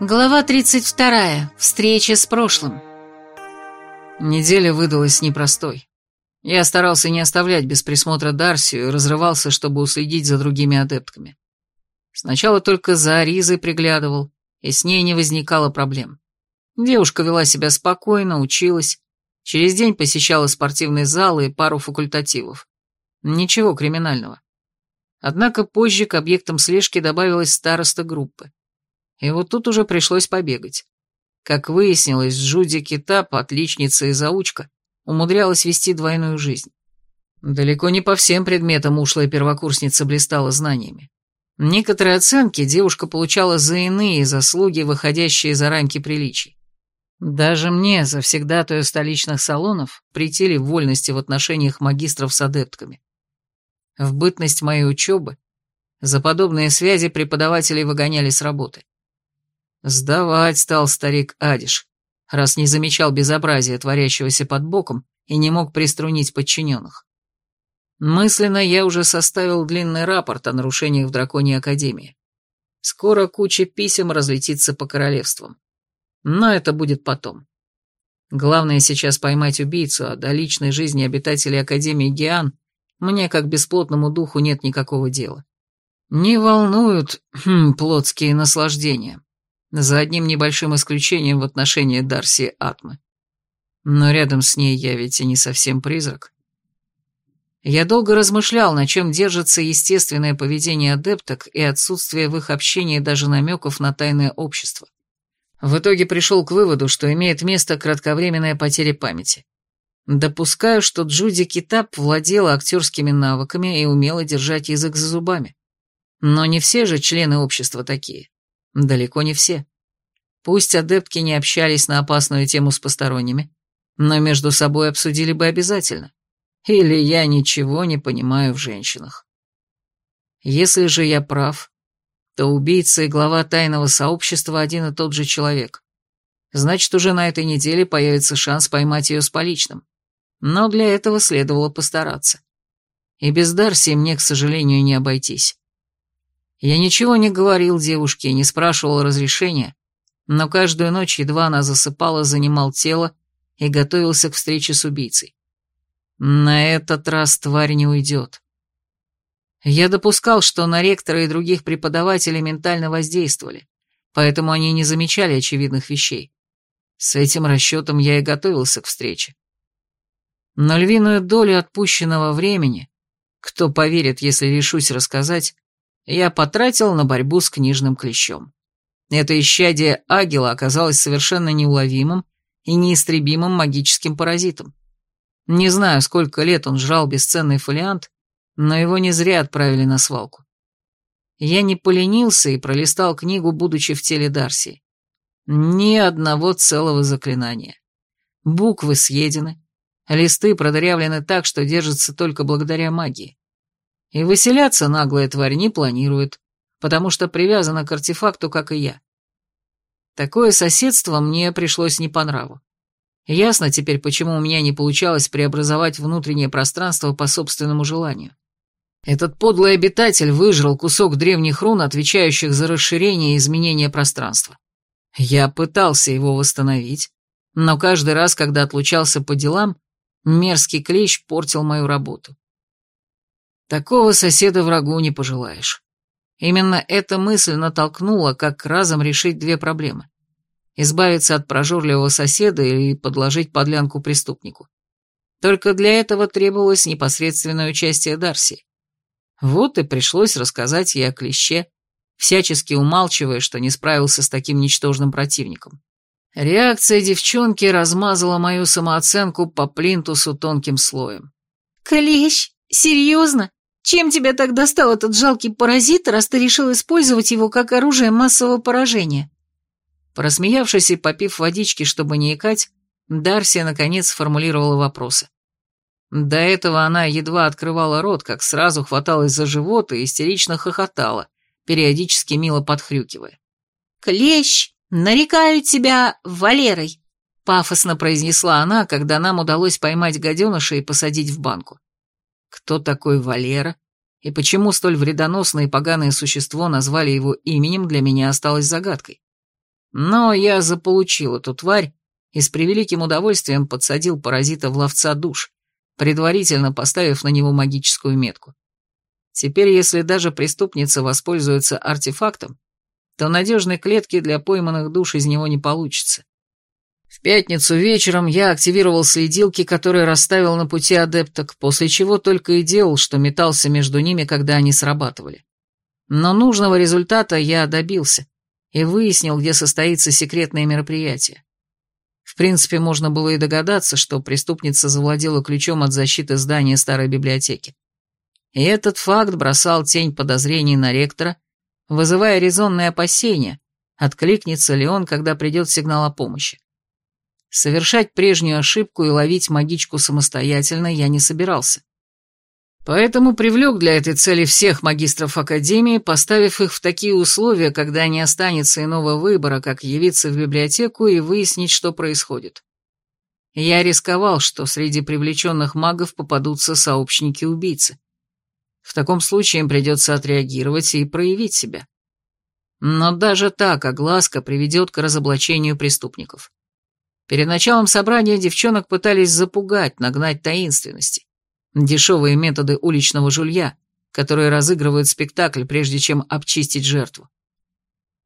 Глава 32. Встреча с прошлым. Неделя выдалась непростой. Я старался не оставлять без присмотра Дарсию и разрывался, чтобы уследить за другими адептками. Сначала только за Аризой приглядывал, и с ней не возникало проблем. Девушка вела себя спокойно, училась, через день посещала спортивные залы и пару факультативов. Ничего криминального. Однако позже к объектам слежки добавилась староста группы. И вот тут уже пришлось побегать. Как выяснилось, Джуди Китап, отличница и заучка, умудрялась вести двойную жизнь. Далеко не по всем предметам ушлая первокурсница блистала знаниями. Некоторые оценки девушка получала за иные заслуги, выходящие за рамки приличий. Даже мне, завсегдатую столичных салонов, притили вольности в отношениях магистров с адептками. В бытность моей учебы за подобные связи преподавателей выгоняли с работы. Сдавать стал старик Адиш, раз не замечал безобразия, творящегося под боком, и не мог приструнить подчиненных. Мысленно я уже составил длинный рапорт о нарушениях в Драконьей Академии. Скоро куча писем разлетится по королевствам. Но это будет потом. Главное сейчас поймать убийцу, а до личной жизни обитателей Академии Гиан мне, как бесплотному духу, нет никакого дела. Не волнуют хм, плотские наслаждения за одним небольшим исключением в отношении Дарси Атмы. Но рядом с ней я ведь и не совсем призрак. Я долго размышлял, на чем держится естественное поведение адепток и отсутствие в их общении даже намеков на тайное общество. В итоге пришел к выводу, что имеет место кратковременная потеря памяти. Допускаю, что Джуди Китап владела актерскими навыками и умела держать язык за зубами. Но не все же члены общества такие. Далеко не все. Пусть адептки не общались на опасную тему с посторонними, но между собой обсудили бы обязательно. Или я ничего не понимаю в женщинах. Если же я прав, то убийца и глава тайного сообщества один и тот же человек. Значит, уже на этой неделе появится шанс поймать ее с поличным. Но для этого следовало постараться. И без Дарси мне, к сожалению, не обойтись. Я ничего не говорил девушке не спрашивал разрешения, но каждую ночь, едва она засыпала, занимал тело и готовился к встрече с убийцей. На этот раз тварь не уйдет. Я допускал, что на ректора и других преподавателей ментально воздействовали, поэтому они не замечали очевидных вещей. С этим расчетом я и готовился к встрече. Но львиную долю отпущенного времени, кто поверит, если решусь рассказать, я потратил на борьбу с книжным клещом. Это исчадие агила оказалось совершенно неуловимым и неистребимым магическим паразитом. Не знаю, сколько лет он жрал бесценный фолиант, но его не зря отправили на свалку. Я не поленился и пролистал книгу, будучи в теле Дарси. Ни одного целого заклинания. Буквы съедены, листы продырявлены так, что держатся только благодаря магии. И выселяться наглая тварь не планирует, потому что привязана к артефакту, как и я. Такое соседство мне пришлось не по нраву. Ясно теперь, почему у меня не получалось преобразовать внутреннее пространство по собственному желанию. Этот подлый обитатель выжрал кусок древних рун, отвечающих за расширение и изменение пространства. Я пытался его восстановить, но каждый раз, когда отлучался по делам, мерзкий клещ портил мою работу. Такого соседа врагу не пожелаешь. Именно эта мысль натолкнула, как разом решить две проблемы. Избавиться от прожорливого соседа или подложить подлянку преступнику. Только для этого требовалось непосредственное участие Дарси. Вот и пришлось рассказать ей о клеще, всячески умалчивая, что не справился с таким ничтожным противником. Реакция девчонки размазала мою самооценку по плинтусу тонким слоем. «Клещ? Серьезно? Чем тебя так достал этот жалкий паразит, раз ты решил использовать его как оружие массового поражения?» Просмеявшись и попив водички, чтобы не икать, Дарси наконец сформулировала вопросы. До этого она едва открывала рот, как сразу хваталась за живот и истерично хохотала, периодически мило подхрюкивая. «Клещ, нарекаю тебя Валерой», — пафосно произнесла она, когда нам удалось поймать гаденыша и посадить в банку. Кто такой Валера? И почему столь вредоносное и поганое существо назвали его именем, для меня осталось загадкой. Но я заполучил эту тварь и с превеликим удовольствием подсадил паразита в ловца душ, предварительно поставив на него магическую метку. Теперь, если даже преступница воспользуется артефактом, то надежной клетки для пойманных душ из него не получится. В пятницу вечером я активировал следилки, которые расставил на пути адепток, после чего только и делал, что метался между ними, когда они срабатывали. Но нужного результата я добился и выяснил, где состоится секретное мероприятие. В принципе, можно было и догадаться, что преступница завладела ключом от защиты здания старой библиотеки. И этот факт бросал тень подозрений на ректора, вызывая резонные опасения, откликнется ли он, когда придет сигнал о помощи. Совершать прежнюю ошибку и ловить магичку самостоятельно я не собирался. Поэтому привлек для этой цели всех магистров Академии, поставив их в такие условия, когда не останется иного выбора, как явиться в библиотеку и выяснить, что происходит. Я рисковал, что среди привлеченных магов попадутся сообщники-убийцы. В таком случае им придется отреагировать и проявить себя. Но даже так огласка приведет к разоблачению преступников. Перед началом собрания девчонок пытались запугать, нагнать таинственности. Дешевые методы уличного жулья, которые разыгрывают спектакль, прежде чем обчистить жертву.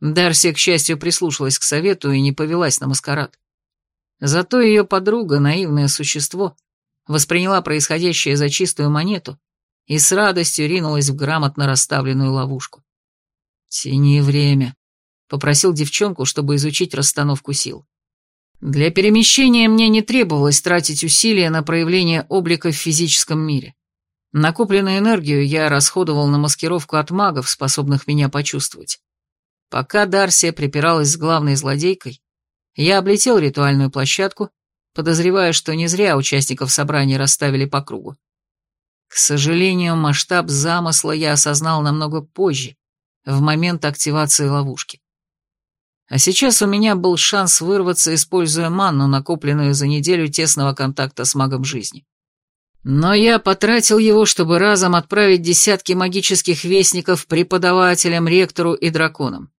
Дарси, к счастью, прислушалась к совету и не повелась на маскарад. Зато ее подруга, наивное существо, восприняла происходящее за чистую монету и с радостью ринулась в грамотно расставленную ловушку. «Тяни время», — попросил девчонку, чтобы изучить расстановку сил. Для перемещения мне не требовалось тратить усилия на проявление облика в физическом мире. Накопленную энергию я расходовал на маскировку от магов, способных меня почувствовать. Пока Дарсия припиралась с главной злодейкой, я облетел ритуальную площадку, подозревая, что не зря участников собрания расставили по кругу. К сожалению, масштаб замысла я осознал намного позже, в момент активации ловушки. А сейчас у меня был шанс вырваться, используя манну, накопленную за неделю тесного контакта с магом жизни. Но я потратил его, чтобы разом отправить десятки магических вестников преподавателям, ректору и драконам.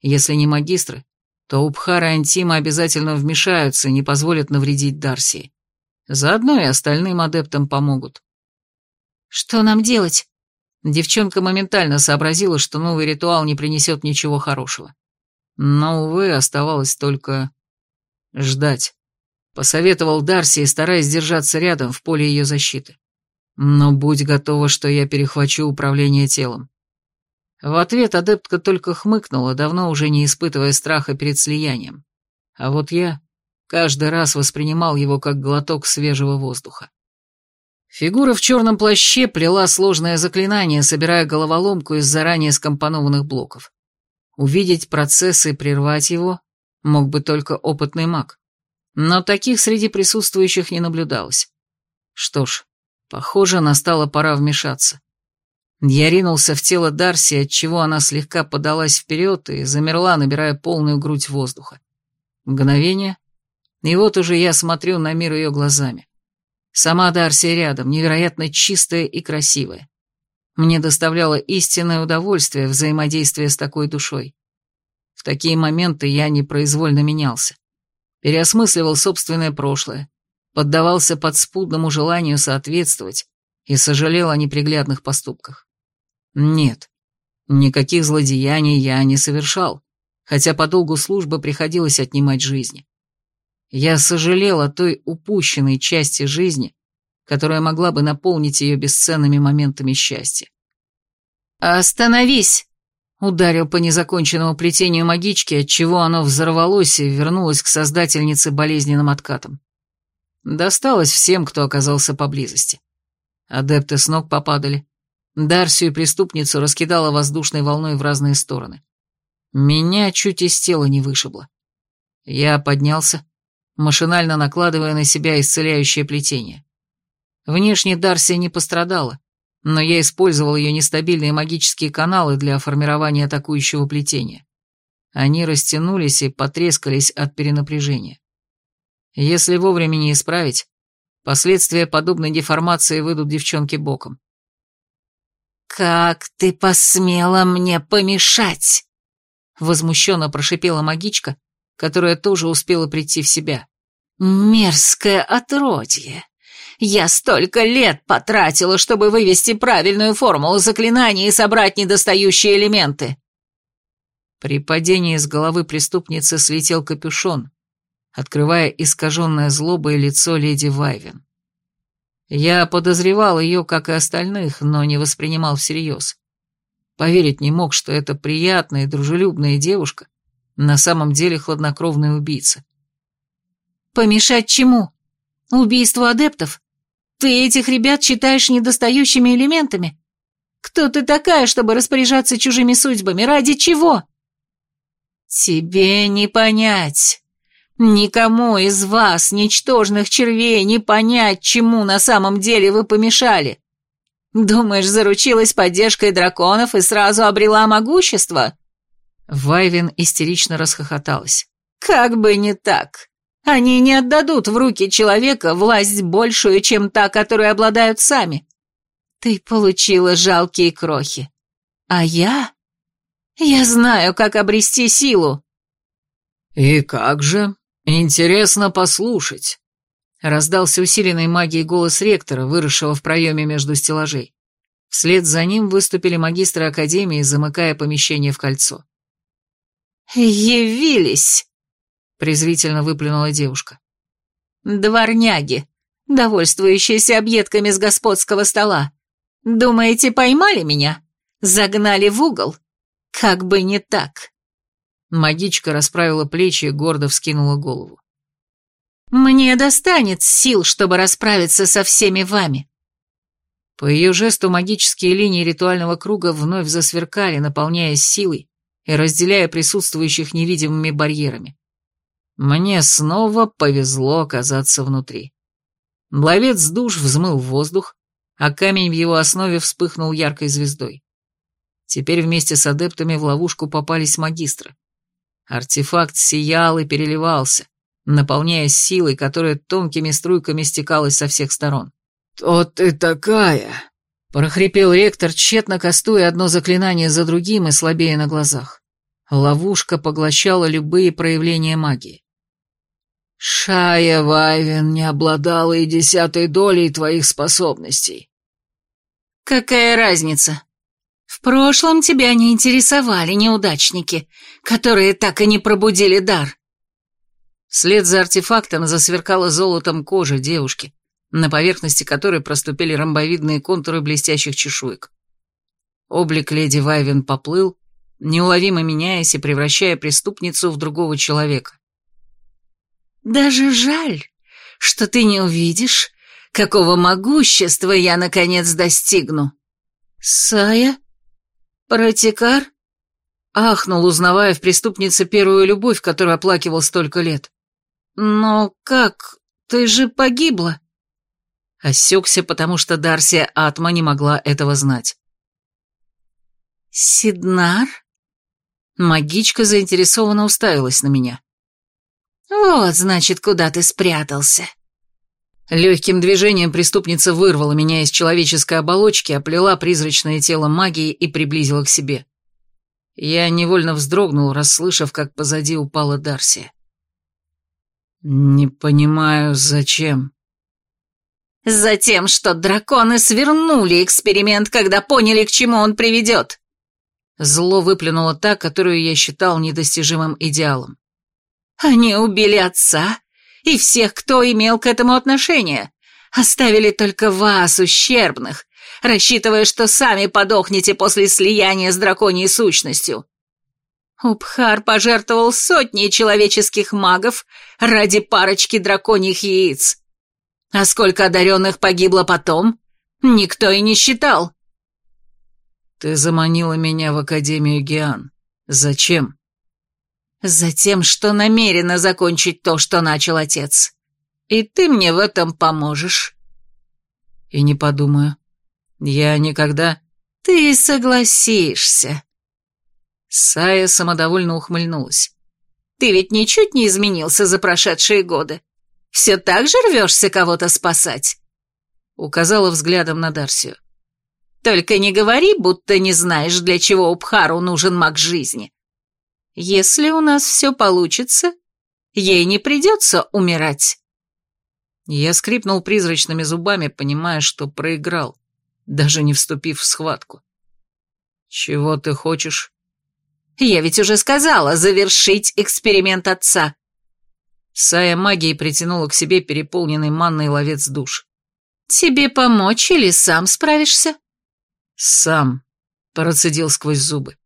Если не магистры, то Убхара и Антима обязательно вмешаются и не позволят навредить Дарсии. Заодно и остальным адептам помогут. «Что нам делать?» Девчонка моментально сообразила, что новый ритуал не принесет ничего хорошего. Но, увы, оставалось только ждать. Посоветовал Дарси, стараясь держаться рядом в поле ее защиты. Но будь готова, что я перехвачу управление телом. В ответ адептка только хмыкнула, давно уже не испытывая страха перед слиянием. А вот я каждый раз воспринимал его как глоток свежего воздуха. Фигура в черном плаще плела сложное заклинание, собирая головоломку из заранее скомпонованных блоков. Увидеть процесс и прервать его мог бы только опытный маг. Но таких среди присутствующих не наблюдалось. Что ж, похоже, настала пора вмешаться. Я ринулся в тело Дарси, отчего она слегка подалась вперед и замерла, набирая полную грудь воздуха. Мгновение, и вот уже я смотрю на мир ее глазами. Сама Дарси рядом, невероятно чистая и красивая. Мне доставляло истинное удовольствие взаимодействие с такой душой. В такие моменты я непроизвольно менялся. Переосмысливал собственное прошлое, поддавался подспудному желанию соответствовать и сожалел о неприглядных поступках. Нет, никаких злодеяний я не совершал, хотя по долгу службы приходилось отнимать жизни. Я сожалел о той упущенной части жизни, которая могла бы наполнить ее бесценными моментами счастья. «Остановись!» — ударил по незаконченному плетению магички, отчего оно взорвалось и вернулось к создательнице болезненным откатом. Досталось всем, кто оказался поблизости. Адепты с ног попадали. Дарсию и преступницу раскидала воздушной волной в разные стороны. Меня чуть из тела не вышибло. Я поднялся, машинально накладывая на себя исцеляющее плетение. Внешне Дарсия не пострадала, но я использовал ее нестабильные магические каналы для формирования атакующего плетения. Они растянулись и потрескались от перенапряжения. Если вовремя не исправить, последствия подобной деформации выйдут девчонке боком. «Как ты посмела мне помешать?» Возмущенно прошипела магичка, которая тоже успела прийти в себя. «Мерзкое отродье! Я столько лет потратила, чтобы вывести правильную формулу заклинания и собрать недостающие элементы!» При падении с головы преступницы слетел капюшон, открывая искаженное злобое лицо леди Вайвен. Я подозревал ее, как и остальных, но не воспринимал всерьез. Поверить не мог, что эта приятная и дружелюбная девушка на самом деле хладнокровный убийца. «Помешать чему? Убийству адептов? Ты этих ребят считаешь недостающими элементами? Кто ты такая, чтобы распоряжаться чужими судьбами? Ради чего?» «Тебе не понять. Никому из вас, ничтожных червей, не понять, чему на самом деле вы помешали. Думаешь, заручилась поддержкой драконов и сразу обрела могущество?» Вайвин истерично расхохоталась. «Как бы не так. Они не отдадут в руки человека власть большую, чем та, которой обладают сами. Ты получила жалкие крохи. А я? Я знаю, как обрести силу». «И как же? Интересно послушать», — раздался усиленный магией голос ректора, выросшего в проеме между стеллажей. Вслед за ним выступили магистры Академии, замыкая помещение в кольцо. «Явились!» — презрительно выплюнула девушка. «Дворняги, довольствующиеся объедками с господского стола. Думаете, поймали меня? Загнали в угол? Как бы не так!» Магичка расправила плечи и гордо вскинула голову. «Мне достанет сил, чтобы расправиться со всеми вами». По ее жесту магические линии ритуального круга вновь засверкали, наполняясь силой и разделяя присутствующих невидимыми барьерами. Мне снова повезло оказаться внутри. Ловец душ взмыл в воздух, а камень в его основе вспыхнул яркой звездой. Теперь вместе с адептами в ловушку попались магистры. Артефакт сиял и переливался, наполняясь силой, которая тонкими струйками стекалась со всех сторон. «Кто ты такая?» — прохрипел ректор, тщетно кастуя одно заклинание за другим и слабее на глазах. Ловушка поглощала любые проявления магии. «Шая Вайвен не обладала и десятой долей твоих способностей». «Какая разница?» В прошлом тебя не интересовали неудачники, которые так и не пробудили дар. Вслед за артефактом засверкала золотом кожа девушки, на поверхности которой проступили ромбовидные контуры блестящих чешуек. Облик леди Вайвен поплыл, неуловимо меняясь и превращая преступницу в другого человека. «Даже жаль, что ты не увидишь, какого могущества я, наконец, достигну». «Сая?» «Протекар?» Ахнул, узнавая в преступнице первую любовь, которую оплакивал столько лет. «Но как? Ты же погибла!» Осекся, потому что Дарсия Атма не могла этого знать. «Сиднар?» Магичка заинтересованно уставилась на меня. «Вот, значит, куда ты спрятался!» Легким движением преступница вырвала меня из человеческой оболочки, оплела призрачное тело магией и приблизила к себе. Я невольно вздрогнул, расслышав, как позади упала Дарси. «Не понимаю, зачем?» «Затем, что драконы свернули эксперимент, когда поняли, к чему он приведет!» Зло выплюнуло та, которую я считал недостижимым идеалом. «Они убили отца, и всех, кто имел к этому отношение. Оставили только вас, ущербных, рассчитывая, что сами подохнете после слияния с драконьей сущностью. Убхар пожертвовал сотни человеческих магов ради парочки драконьих яиц. А сколько одаренных погибло потом, никто и не считал. Ты заманила меня в Академию Гиан. Зачем? Затем, что намерена закончить то, что начал отец. И ты мне в этом поможешь. И не подумаю. Я никогда... Ты согласишься. Сая самодовольно ухмыльнулась. Ты ведь ничуть не изменился за прошедшие годы. Все так же рвешься кого-то спасать? Указала взглядом на Дарсию. Только не говори, будто не знаешь, для чего Убхару нужен маг жизни. Если у нас все получится, ей не придется умирать. Я скрипнул призрачными зубами, понимая, что проиграл, даже не вступив в схватку. «Чего ты хочешь?» «Я ведь уже сказала, завершить эксперимент отца». Сая магией притянула к себе переполненный манной ловец душ. «Тебе помочь или сам справишься?» «Сам», — процедил сквозь зубы.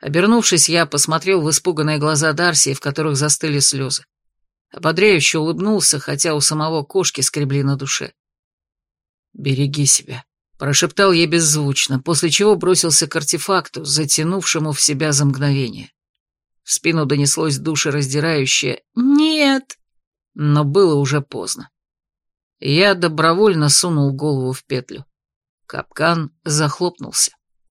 Обернувшись, я посмотрел в испуганные глаза Дарси, в которых застыли слезы. Ободряюще улыбнулся, хотя у самого кошки скребли на душе. «Береги себя», — прошептал я беззвучно, после чего бросился к артефакту, затянувшему в себя за мгновение. В спину донеслось душераздирающее «Нет!», но было уже поздно. Я добровольно сунул голову в петлю. Капкан захлопнулся.